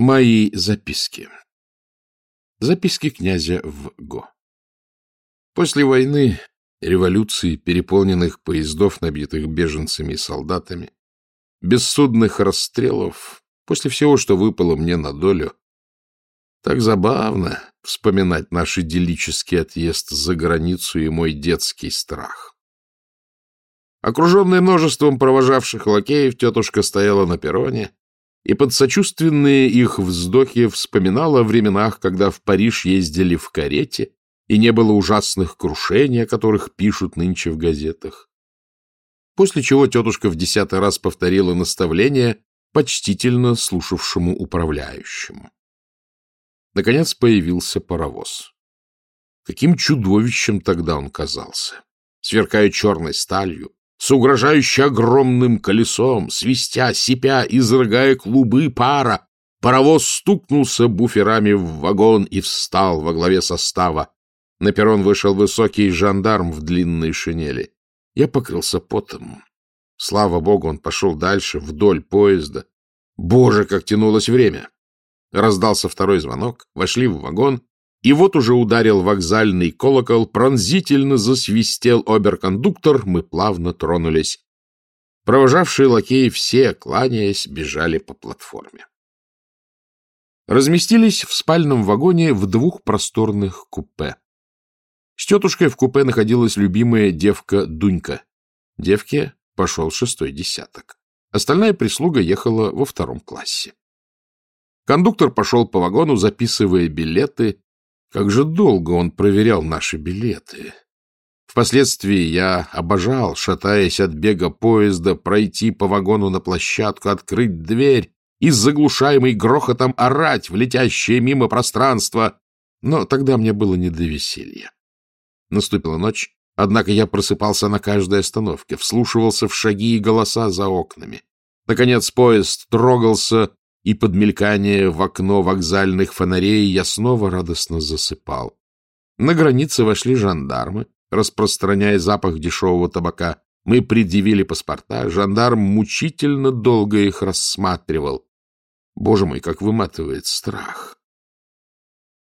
Мои записки. Записки князя в Го. После войны, революции, переполненных поездов, набитых беженцами и солдатами, бессудных расстрелов, после всего, что выпало мне на долю, так забавно вспоминать наш идиллический отъезд за границу и мой детский страх. Окруженная множеством провожавших лакеев, тетушка стояла на перроне, и под сочувственные их вздохи вспоминала о временах, когда в Париж ездили в карете, и не было ужасных крушений, о которых пишут нынче в газетах. После чего тетушка в десятый раз повторила наставление почтительно слушавшему управляющему. Наконец появился паровоз. Каким чудовищем тогда он казался! Сверкая черной сталью, с угрожающе огромным колесом, свистя, сипя, изрыгая клубы пара, паровоз стукнулся буферами в вагон и встал во главе состава. На перрон вышел высокий жандарм в длинной шинели. Я покрылся потом. Слава богу, он пошел дальше, вдоль поезда. Боже, как тянулось время! Раздался второй звонок, вошли в вагон, и вот уже ударил вокзальный колокол, пронзительно засвистел оберкондуктор, мы плавно тронулись. Провожавшие лакеи все, кланяясь, бежали по платформе. Разместились в спальном вагоне в двух просторных купе. С тетушкой в купе находилась любимая девка Дунька. Девке пошел шестой десяток. Остальная прислуга ехала во втором классе. Кондуктор пошел по вагону, записывая билеты, как же долго он проверял наши билеты. Впоследствии я обожал, шатаясь от бега поезда, пройти по вагону на площадку, открыть дверь и с заглушаемой грохотом орать в летящее мимо пространство. Но тогда мне было не до веселья. Наступила ночь, однако я просыпался на каждой остановке, вслушивался в шаги и голоса за окнами. Наконец поезд трогался, и под мелькание в окно вокзальных фонарей я снова радостно засыпал. На границе вошли жандармы, распространяя запах дешевого табака. Мы предъявили паспорта, жандарм мучительно долго их рассматривал. Боже мой, как выматывает страх!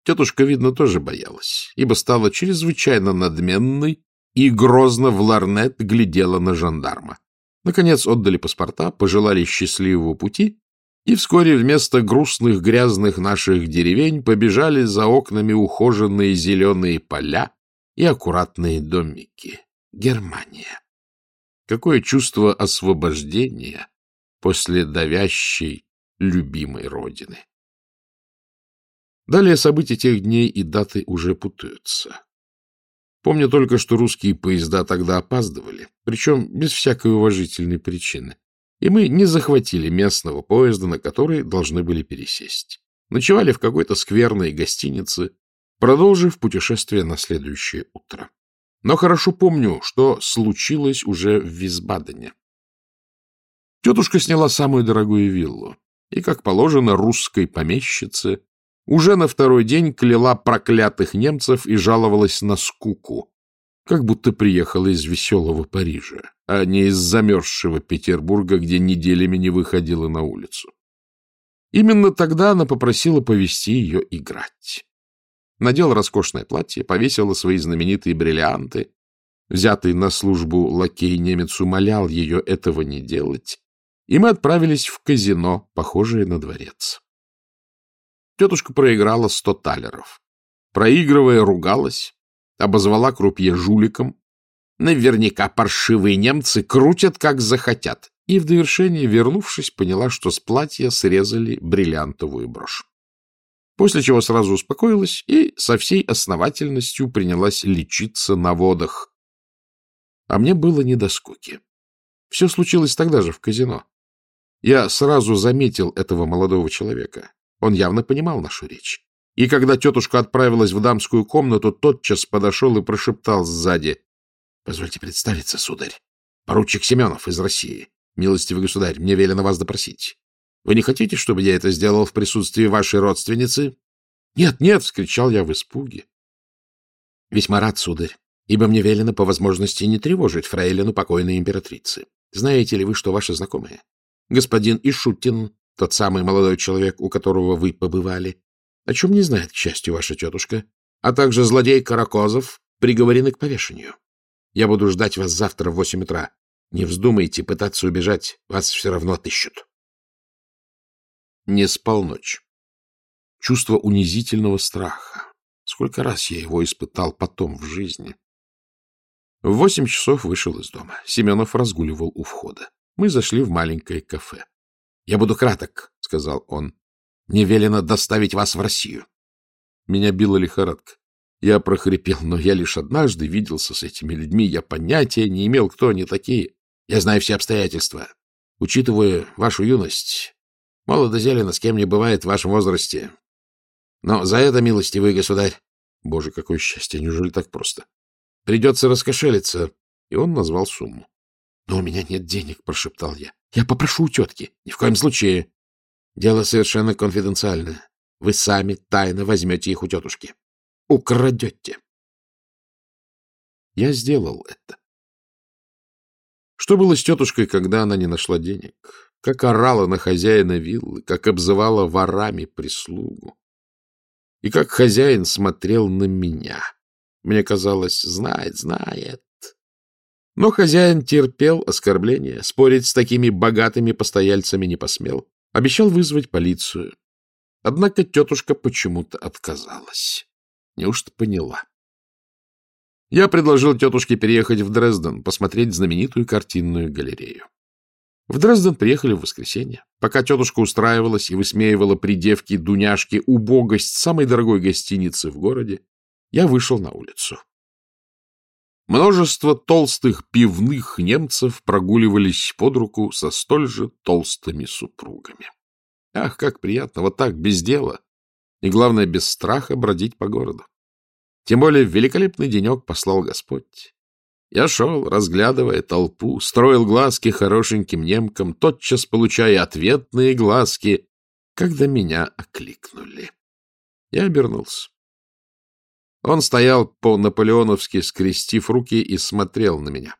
Тетушка, видно, тоже боялась, ибо стала чрезвычайно надменной и грозно в ларнет глядела на жандарма. Наконец отдали паспорта, пожелали счастливого пути и вскоре вместо грустных грязных наших деревень побежали за окнами ухоженные зеленые поля и аккуратные домики. Германия. Какое чувство освобождения после давящей любимой родины. Далее события тех дней и даты уже путаются. Помню только, что русские поезда тогда опаздывали, причем без всякой уважительной причины и мы не захватили местного поезда, на который должны были пересесть. Ночевали в какой-то скверной гостинице, продолжив путешествие на следующее утро. Но хорошо помню, что случилось уже в Висбадене. Тетушка сняла самую дорогую виллу, и, как положено русской помещице, уже на второй день кляла проклятых немцев и жаловалась на скуку, как будто приехала из веселого Парижа, а не из замерзшего Петербурга, где неделями не выходила на улицу. Именно тогда она попросила повести ее играть. Надела роскошное платье, повесила свои знаменитые бриллианты. Взятый на службу лакей-немец умолял ее этого не делать, и мы отправились в казино, похожее на дворец. Тетушка проиграла сто талеров. Проигрывая, ругалась, обозвала крупье жуликом. Наверняка паршивые немцы крутят, как захотят. И в довершение, вернувшись, поняла, что с платья срезали бриллиантовую брошь. После чего сразу успокоилась и со всей основательностью принялась лечиться на водах. А мне было не до скуки. Все случилось тогда же в казино. Я сразу заметил этого молодого человека. Он явно понимал нашу речь. И когда тетушка отправилась в дамскую комнату, тотчас подошел и прошептал сзади. — Позвольте представиться, сударь. Поручик Семенов из России. Милостивый государь, мне велено вас допросить. Вы не хотите, чтобы я это сделал в присутствии вашей родственницы? — Нет, нет! — вскричал я в испуге. — Весьма рад, сударь, ибо мне велено по возможности не тревожить фрейлину покойной императрицы. Знаете ли вы, что ваши знакомые? Господин Ишутин тот самый молодой человек, у которого вы побывали, о чем не знает, к счастью, ваша тетушка, а также злодей Каракозов, приговорены к повешению. Я буду ждать вас завтра в восемь утра. Не вздумайте пытаться убежать, вас все равно отыщут. Не спал ночь. Чувство унизительного страха. Сколько раз я его испытал потом в жизни. В восемь часов вышел из дома. Семенов разгуливал у входа. Мы зашли в маленькое кафе. — Я буду краток, — сказал он. — Мне велено доставить вас в Россию. Меня била лихорадка. Я прохрипел, но я лишь однажды виделся с этими людьми. Я понятия не имел, кто они такие. Я знаю все обстоятельства. Учитывая вашу юность, молодо зелено с кем не бывает в вашем возрасте. Но за это, милостивый государь... Боже, какое счастье, неужели так просто? Придется раскошелиться. И он назвал сумму. — Но у меня нет денег, — прошептал я. — Я попрошу у тетки. Ни в коем случае. Дело совершенно конфиденциальное. Вы сами тайно возьмете их у тетушки. Украдете. Я сделал это. Что было с тетушкой, когда она не нашла денег? Как орала на хозяина виллы, как обзывала ворами прислугу. И как хозяин смотрел на меня. Мне казалось, знает, знает. Но хозяин терпел оскорбления, спорить с такими богатыми постояльцами не посмел. Обещал вызвать полицию. Однако тетушка почему-то отказалась. Неужто поняла? Я предложил тетушке переехать в Дрезден, посмотреть знаменитую картинную галерею. В Дрезден приехали в воскресенье. Пока тетушка устраивалась и высмеивала при девке Дуняшке убогость самой дорогой гостиницы в городе, я вышел на улицу. Множество толстых пивных немцев прогуливались под руку со столь же толстыми супругами. Ах, как приятно, вот так, без дела. И, главное, без страха бродить по городу. Тем более великолепный денек послал Господь. Я шел, разглядывая толпу, строил глазки хорошеньким немкам, тотчас получая ответные глазки, когда меня окликнули. Я обернулся. Он стоял по-наполеоновски, скрестив руки, и смотрел на меня.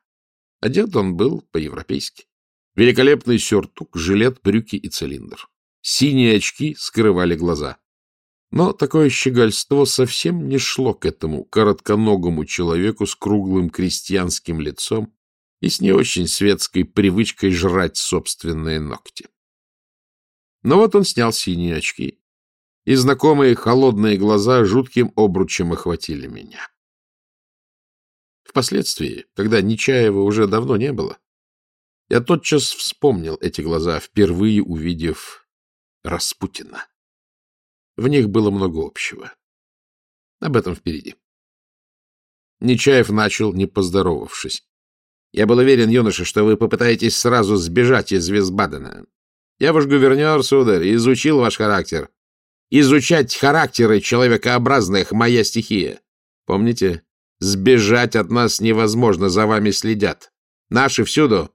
Одет он был по-европейски. Великолепный сюртук, жилет, брюки и цилиндр. Синие очки скрывали глаза. Но такое щегольство совсем не шло к этому коротконогому человеку с круглым крестьянским лицом и с не очень светской привычкой жрать собственные ногти. Но вот он снял синие очки, и знакомые холодные глаза жутким обручем охватили меня. Впоследствии, когда Нечаева уже давно не было, я тотчас вспомнил эти глаза, впервые увидев Распутина. В них было много общего. Об этом впереди. Нечаев начал, не поздоровавшись. — Я был уверен, юноша, что вы попытаетесь сразу сбежать из Висбадена. Я ваш гувернер, сударь, изучил ваш характер. Изучать характеры человекообразных — моя стихия. Помните, сбежать от нас невозможно, за вами следят. Наши всюду.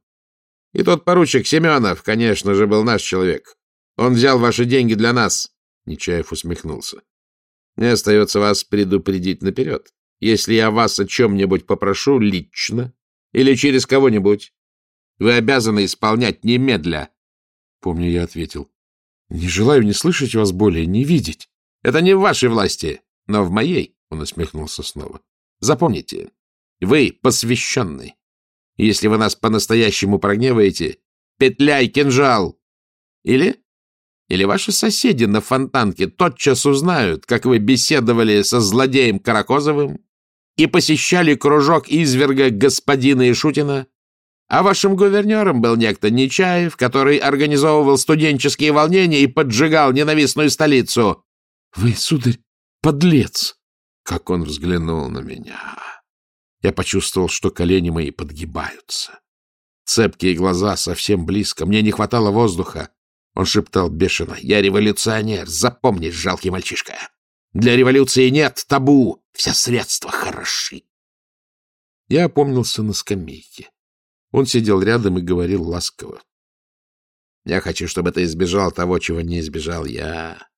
И тот поручик Семенов, конечно же, был наш человек. Он взял ваши деньги для нас. Нечаев усмехнулся. Мне остается вас предупредить наперед. Если я вас о чем-нибудь попрошу лично или через кого-нибудь, вы обязаны исполнять немедля. Помню, я ответил. Не желаю не слышать вас более, не видеть. Это не в вашей власти, но в моей, — он усмехнулся снова. Запомните, вы посвященный. Если вы нас по-настоящему прогневаете, петляй кинжал. Или... Или ваши соседи на фонтанке тотчас узнают, как вы беседовали со злодеем Каракозовым и посещали кружок изверга господина Ишутина, а вашим гувернером был некто Нечаев, который организовывал студенческие волнения и поджигал ненавистную столицу. — Вы, сударь, подлец! Как он взглянул на меня! Я почувствовал, что колени мои подгибаются. Цепкие глаза совсем близко. Мне не хватало воздуха. Он шептал бешено. «Я революционер. Запомни, жалкий мальчишка. Для революции нет табу. Все средства хороши». Я опомнился на скамейке. Он сидел рядом и говорил ласково. «Я хочу, чтобы ты избежал того, чего не избежал я.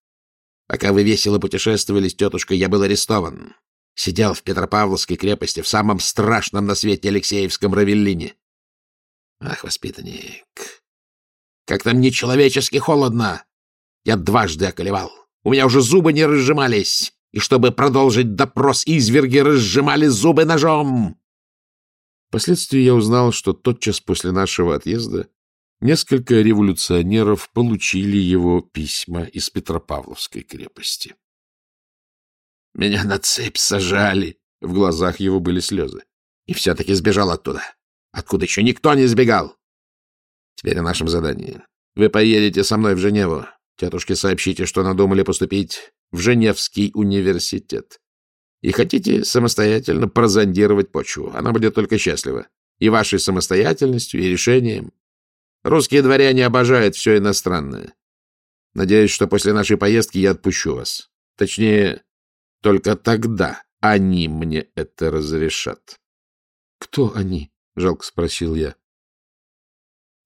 Пока вы весело путешествовали с тетушкой, я был арестован. Сидел в Петропавловской крепости, в самом страшном на свете Алексеевском Равеллине. Ах, воспитанник, Как там нечеловечески холодно! Я дважды околевал. У меня уже зубы не разжимались. И чтобы продолжить допрос, изверги разжимали зубы ножом. Впоследствии я узнал, что тотчас после нашего отъезда несколько революционеров получили его письма из Петропавловской крепости. Меня на цепь сажали. В глазах его были слезы. И все-таки сбежал оттуда. Откуда еще никто не сбегал. Теперь о нашем задании. Вы поедете со мной в Женеву. Тетушке сообщите, что надумали поступить в Женевский университет. И хотите самостоятельно прозондировать почву. Она будет только счастлива. И вашей самостоятельностью, и решением. Русские дворяне обожают все иностранное. Надеюсь, что после нашей поездки я отпущу вас. Точнее, только тогда они мне это разрешат. — Кто они? — жалко спросил я.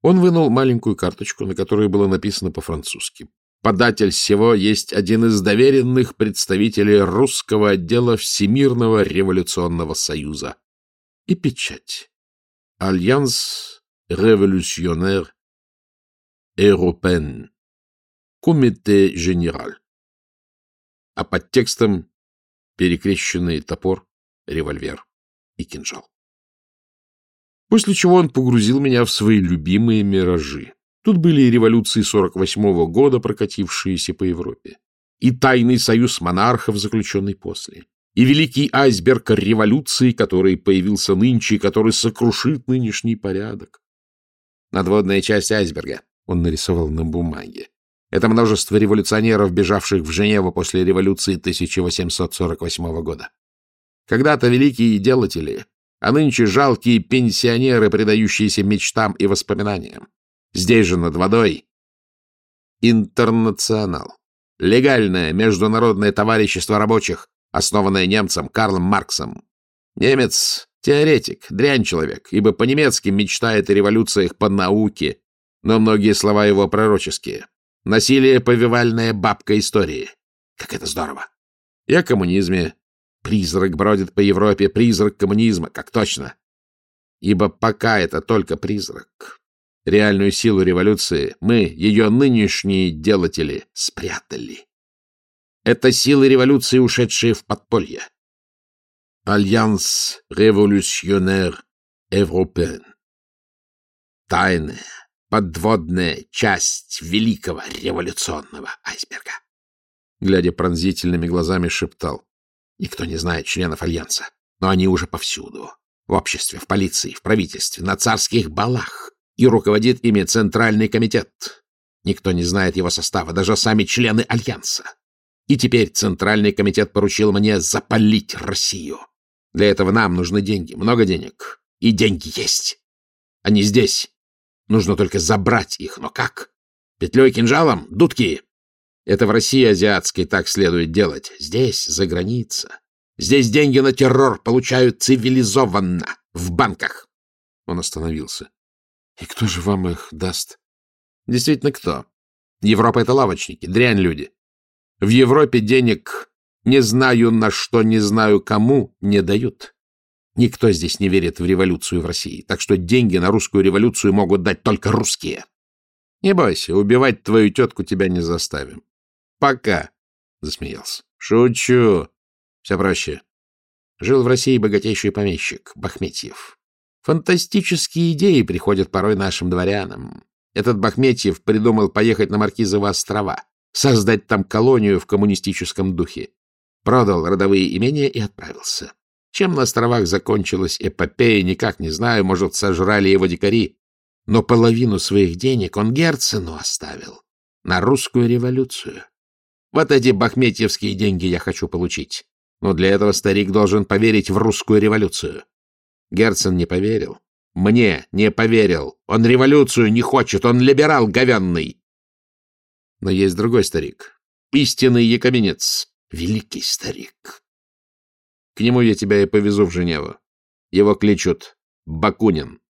Он вынул маленькую карточку, на которой было написано по-французски. Податель всего есть один из доверенных представителей русского отдела Всемирного революционного союза. И печать. Альянс революционер Европен. Комите генераль. А под текстом перекрещенный топор, револьвер и кинжал. После чего он погрузил меня в свои любимые миражи. Тут были и революции 48-го года, прокатившиеся по Европе, и тайный союз монархов, заключенный после, и великий айсберг революции, который появился нынче и который сокрушит нынешний порядок. Надводная часть айсберга он нарисовал на бумаге. Это множество революционеров, бежавших в Женеву после революции 1848 года. Когда-то великие делатели, а нынче жалкие пенсионеры, предающиеся мечтам и воспоминаниям. Здесь же над водой интернационал. Легальное международное товарищество рабочих, основанное немцем Карлом Марксом. Немец — теоретик, дрянь человек, ибо по-немецки мечтает о революциях по науке, но многие слова его пророческие. Насилие — повивальная бабка истории. Как это здорово! И о коммунизме, Призрак бродит по Европе, призрак коммунизма, как точно. Ибо пока это только призрак. Реальную силу революции мы, ее нынешние делатели, спрятали. Это силы революции, ушедшие в подполье. Альянс революционер европен. Тайная, подводная часть великого революционного айсберга. Глядя пронзительными глазами, шептал. Никто не знает членов Альянса, но они уже повсюду. В обществе, в полиции, в правительстве, на царских балах. И руководит ими Центральный комитет. Никто не знает его состава, даже сами члены Альянса. И теперь Центральный комитет поручил мне запалить Россию. Для этого нам нужны деньги, много денег. И деньги есть. Они здесь. Нужно только забрать их. Но как? Петлей кинжалом? Дудки? Это в России азиатской так следует делать. Здесь, за граница. Здесь деньги на террор получают цивилизованно, в банках. Он остановился. И кто же вам их даст? Действительно, кто? Европа — это лавочники, дрянь люди. В Европе денег не знаю на что, не знаю кому, не дают. Никто здесь не верит в революцию в России, так что деньги на русскую революцию могут дать только русские. Не бойся, убивать твою тетку тебя не заставим. Пока. Засмеялся. Шучу. Все проще. Жил в России богатейший помещик, Бахметьев. Фантастические идеи приходят порой нашим дворянам. Этот Бахметьев придумал поехать на Маркизово острова, создать там колонию в коммунистическом духе. Продал родовые имения и отправился. Чем на островах закончилась эпопея, никак не знаю, может, сожрали его дикари. Но половину своих денег он Герцену оставил на русскую революцию. Вот эти бахметьевские деньги я хочу получить. Но для этого старик должен поверить в русскую революцию. Герцен не поверил. Мне не поверил. Он революцию не хочет, он либерал говенный. Но есть другой старик. Истинный якобинец. Великий старик. К нему я тебя и повезу в Женеву. Его кличут Бакунин.